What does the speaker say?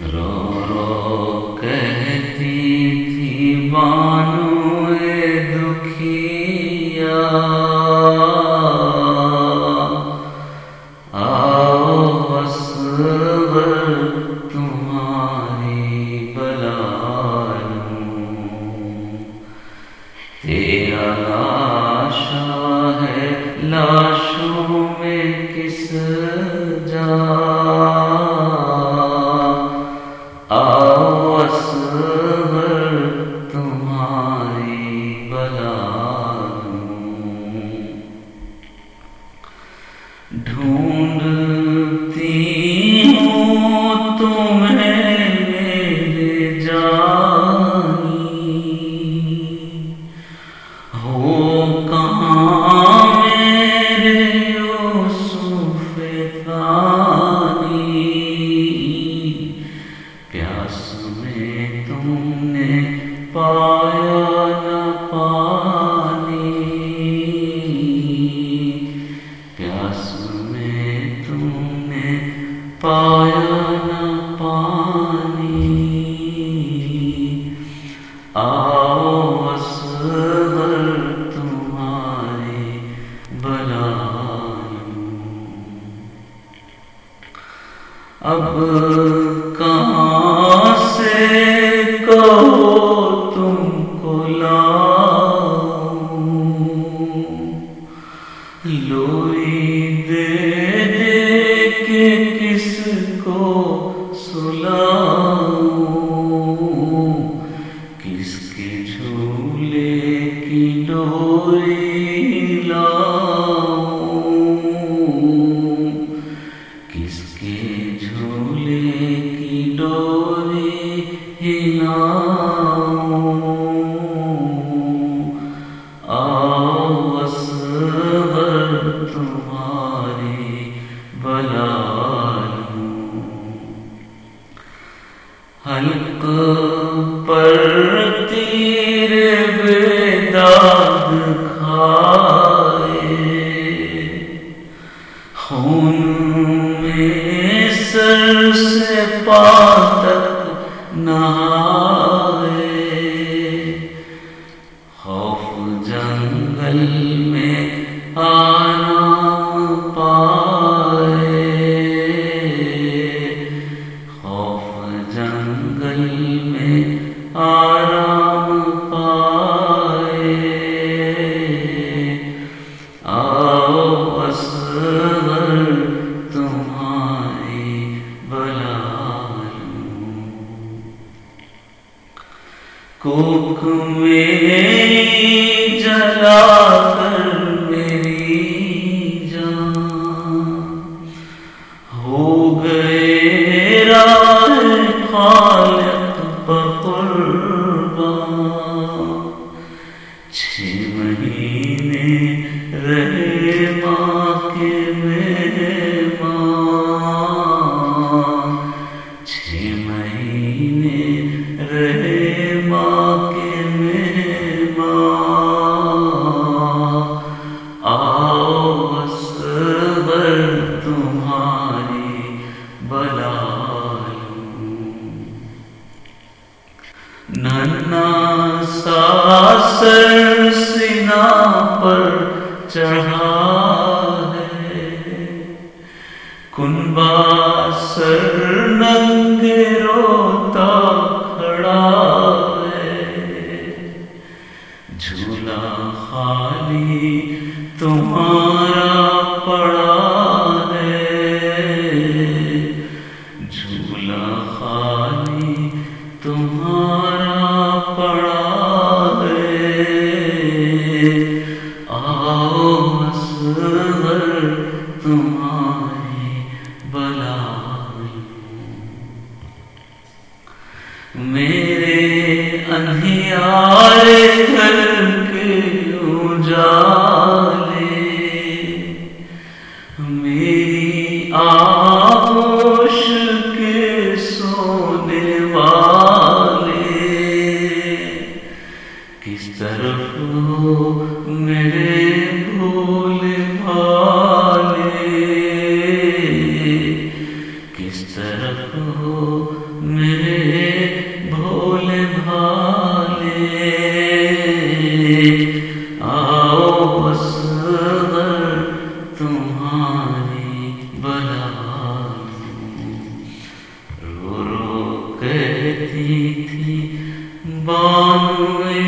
رو رو کہتی تھی، بانو دکھیا۔ آؤ تمہاری بلا تیرا لاشا ہے، لاشوں میں کس پیاس میں تم نے پایا نہ پانی پیاس میں تم نے پایا اب کہاں سے کہو تم کو لوری لوئی دے دے کے کس کو سلا حلق پر تیر بیداد کھائے۔ خون میں سر سے پا تک نہائے۔ خوف جنگل میں آرام کو جلا کر ساسر سنا پر چڑھا میرے انہیارے گھر کے اجالے میری آغوش کے سونے والے۔ کس طرف ہو میرے تھی بانوے